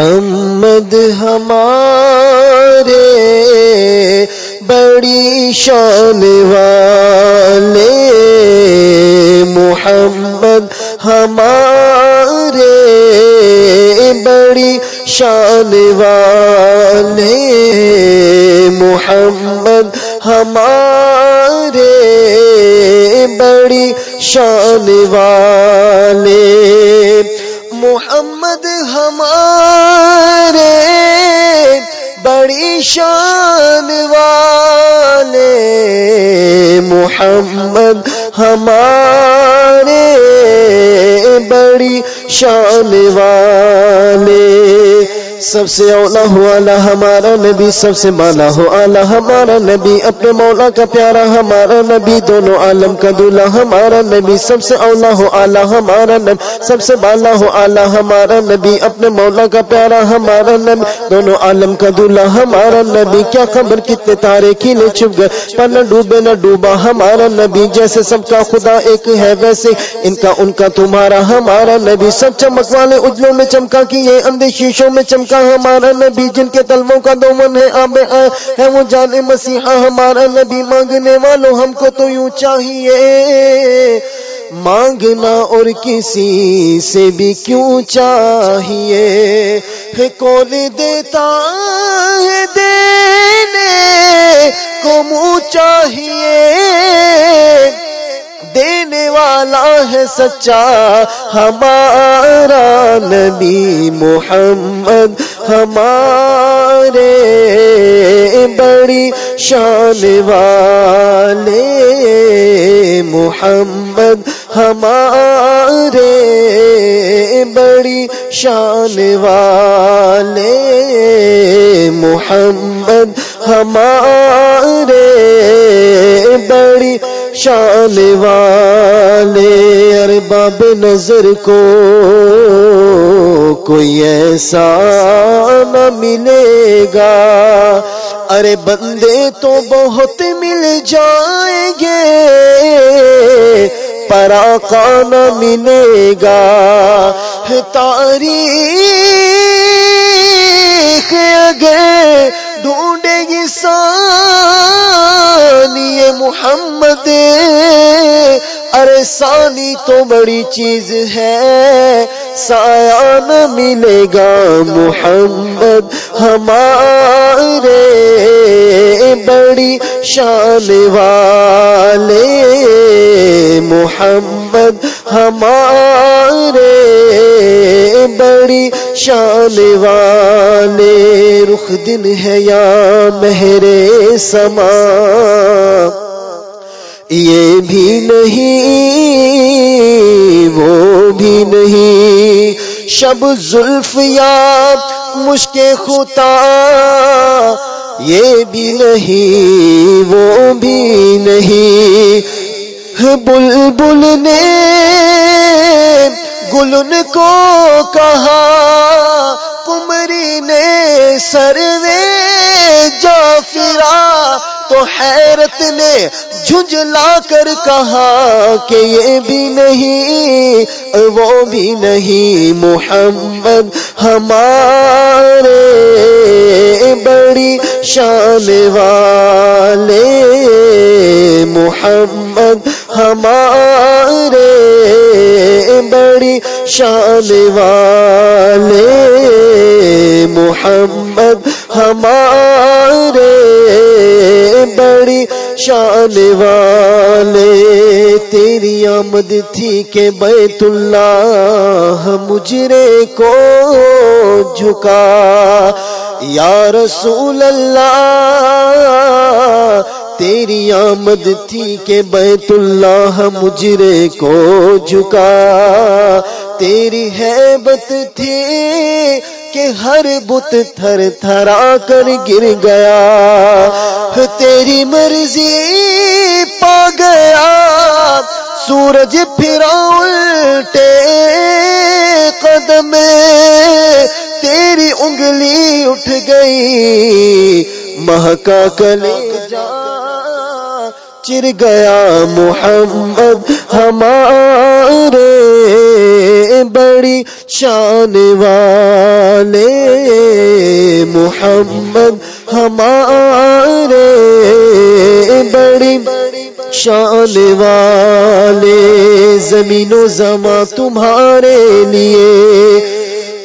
محمد ہمارے بڑی شان والے، محمد ہمارے بڑی شان والے، محمد ہمارے بڑی شان والے۔ محمد ہمارے بڑی شان والے محمد ہمارے بڑی شان والے سب سے اولا ہو اعلیٰ ہمارا نبی، سب سے مالا ہو اعلیٰ ہمارا نبی۔ اپنے مولا کا پیارا ہمارا نبی، دونوں عالم کا دلہا ہمارا نبی۔ سب سے اولا ہو اعلیٰ ہمارا نبی، سب سے بالا ہو اعلیٰ ہمارا نبی۔ اپنے مولا کا پیارا ہمارا نبی، دونوں عالم کا دلہا ہمارا نبی۔ کیا خبر کتنے تارے کیلے چھپ گئے؟ پر نہ ڈوبے نہ ڈوبا ہمارا نبی۔ جیسے سب کا خدا ایک ہے، ویسے ان کا ان کا تمہارا ہمارا نبی۔ سب چمک والے اجلوں میں چمکا کی یہ اندھے شیشوں میں چمکا کا ہمارا نبی جن کے تلووں کا دومن ہے، آب آئے ہے، وہ جان مسیحا ہمارا نبی، مانگنے والوں ہم کو تو یوں چاہیے۔ مانگنا اور کسی سے بھی کیوں چاہیے؟ کون دیتا ہے دینے کو منہ چاہیے؟ دینے والا ہے سچا ہمارا نبی محمد ہمارے بڑی شان والے محمد ہمارے بڑی شان والے محمد ہمارے بڑی شان والے ارباب نظر کو کوئی ایسا نہ ملے گا۔ ارے بندے تو بہت مل جائیں گے پراقا نہ ملے گا۔ تاریخ اگے ڈھونڈے گی سانی محمد ارے سانی تو بڑی چیز ہے سایہ نہ ملے گا محمد ہمارے بڑی شان والے محمد ہمارے بڑی شان والے رخ دن ہے یا مہر سما یہ بھی نہیں، وہ بھی نہیں۔ شب زلف یا مشک خطا یہ بھی نہیں، وہ بھی نہیں۔ بلبل نے گلن کو کہا کمری نے سروے جا فرا تو حیرت نے جھنجلا کر کہا کہ یہ بھی نہیں، وہ بھی نہیں۔ محمد ہمارے بڑی شان والے۔ محمد ہمارے بڑی شان والے۔ محمد شان والے، تیری آمد تھی کہ بیت اللہ مجرے کو جھکا۔ یا رسول اللہ، تیری آمد تھی کہ بیت اللہ مجرے کو جھکا۔ تیری حیبت تھی کہ ہر بت تھر تھرا کر گر گیا۔ تیری مرضی پا گیا۔ سورج پھرا الٹے قدم تیری انگلی اٹھ گئی۔ مہکا کلے جا چر گیا۔ محمد ہمارے بڑی شان والے محمد ہمارے بڑی شان والے زمین و زماں تمہارے لیے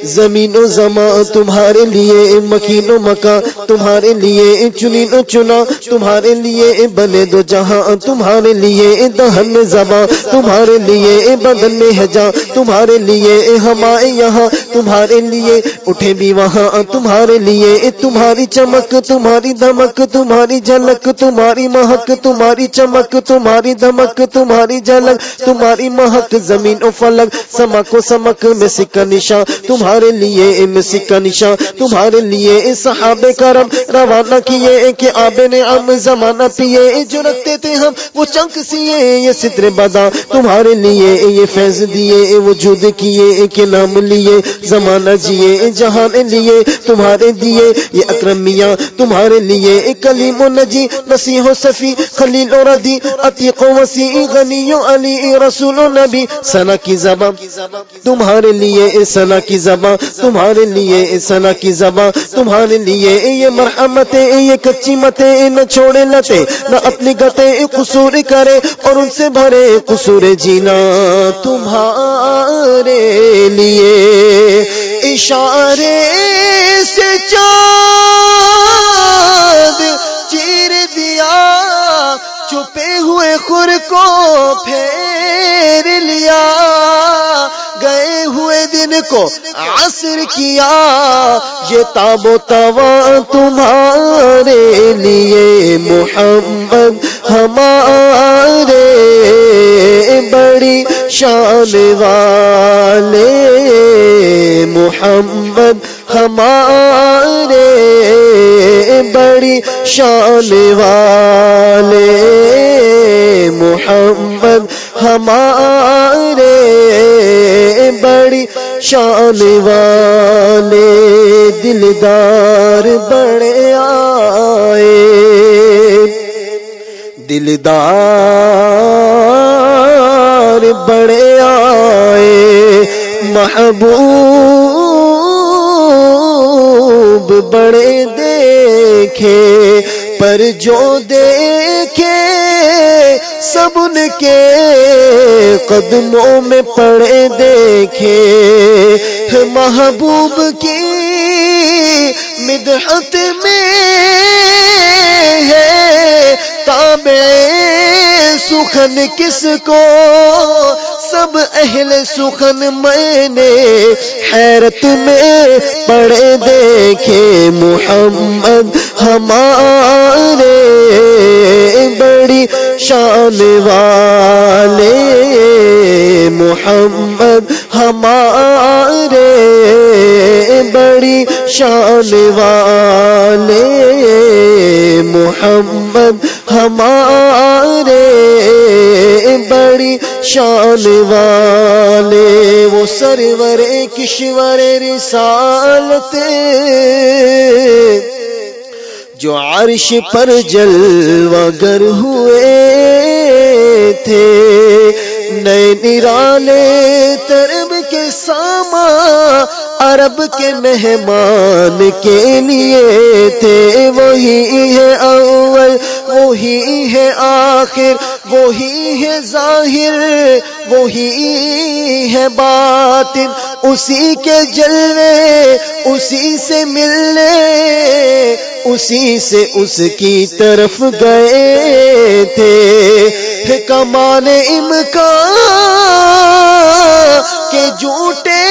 زمین و زماں تمہارے لیے مکین و مکان تمہارے لیے چنی و چنا، تمہارے لیے بنے دو جہاں، تمہارے لیے دہن زباں، تمہارے لیے بدن میں حجا تمہارے لیے ہمارے یہاں، تمہارے لیے اٹھے بھی وہاں، تمہارے لیے تمہاری چمک، تمہاری دمک، تمہاری جھلک، تمہاری مہک، تمہاری چمک، تمہاری دمک، تمہاری جھلک، تمہاری مہک، زمین و فلک، سمک و سمک میں سکا نشان تمہاری تمہارے لیے مسی کا نشان تمہارے لیے صحاب کرم روانہ کیے کہ آب نے ام زمانہ پیے جو رکھتے تھے ہم، وہ چنک سیے یہ ستر بدا تمہارے لیے یہ فیض دیے وجود کیے کہ نام لیے، زمانہ جیے جہان لیے، تمہارے دیے، یہ اکرمیاں تمہارے لیے کلیم و نجی نسیح و صفی، خلیل و ردی عتیق و وسیع، غنی و علی، رسول و نبی سنا کی زبان، تمہارے لیے سنا کی زبان۔ زباں تمہارے لیے سنا کی زباں تمہارے لیے یہ مرحمتیں یہ کچی متیں نہ چھوڑے لتے نہ اپنی گتے قصور کرے اور ان سے بھرے قصور جینا۔ تمہارے لیے اشارے کو عصر کیا، یہ تاب و توا تمہارے لیے محمد، ہمارے بڑی شان والے محمد، ہمارے بڑی شان والے محمد، ہمارے شان والے دلدار بڑے آئے۔ دلدار بڑے آئے۔ محبوب بڑے دیکھے پر جو دیکھے سب ان کے قدموں میں پڑے دیکھے محبوب کی مدحت میں ہے تابع سخن کس کو؟ سب اہل سخن میں نے حیرت میں پڑے دیکھے محمد ہمارے بڑی شان والے محمد ہمارے بڑی شان والے محمد ہمارے بڑی شان والے وہ سرور کشور رسالت جو عرش پر جلوہ گر ہوئے تھے۔ نئے نرالے ترب کے ساما، عرب کے مہمان کے لیے تھے۔ وہی ہے اول، وہی ہے آخر، وہی ہے ظاہر، وہی ہے باطن۔ اسی کے جلوے، اسی سے ملنے، اسی سے اس کی طرف گئے تھے۔ کمان امکان کے جھوٹے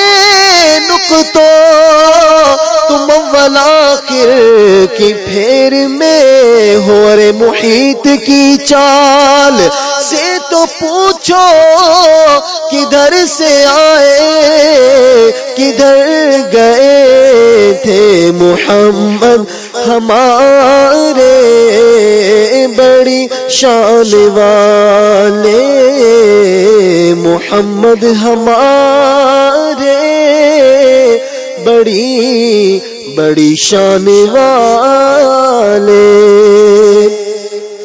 نقطوں، تم ولاخر کی پھیر میں ہو رے محیط کی چال سے تو پوچھو کدھر سے آئے، کدھر گئے تھے محمد ہمارے بڑی شان والے محمد ہمارے بڑی بڑی شان والے۔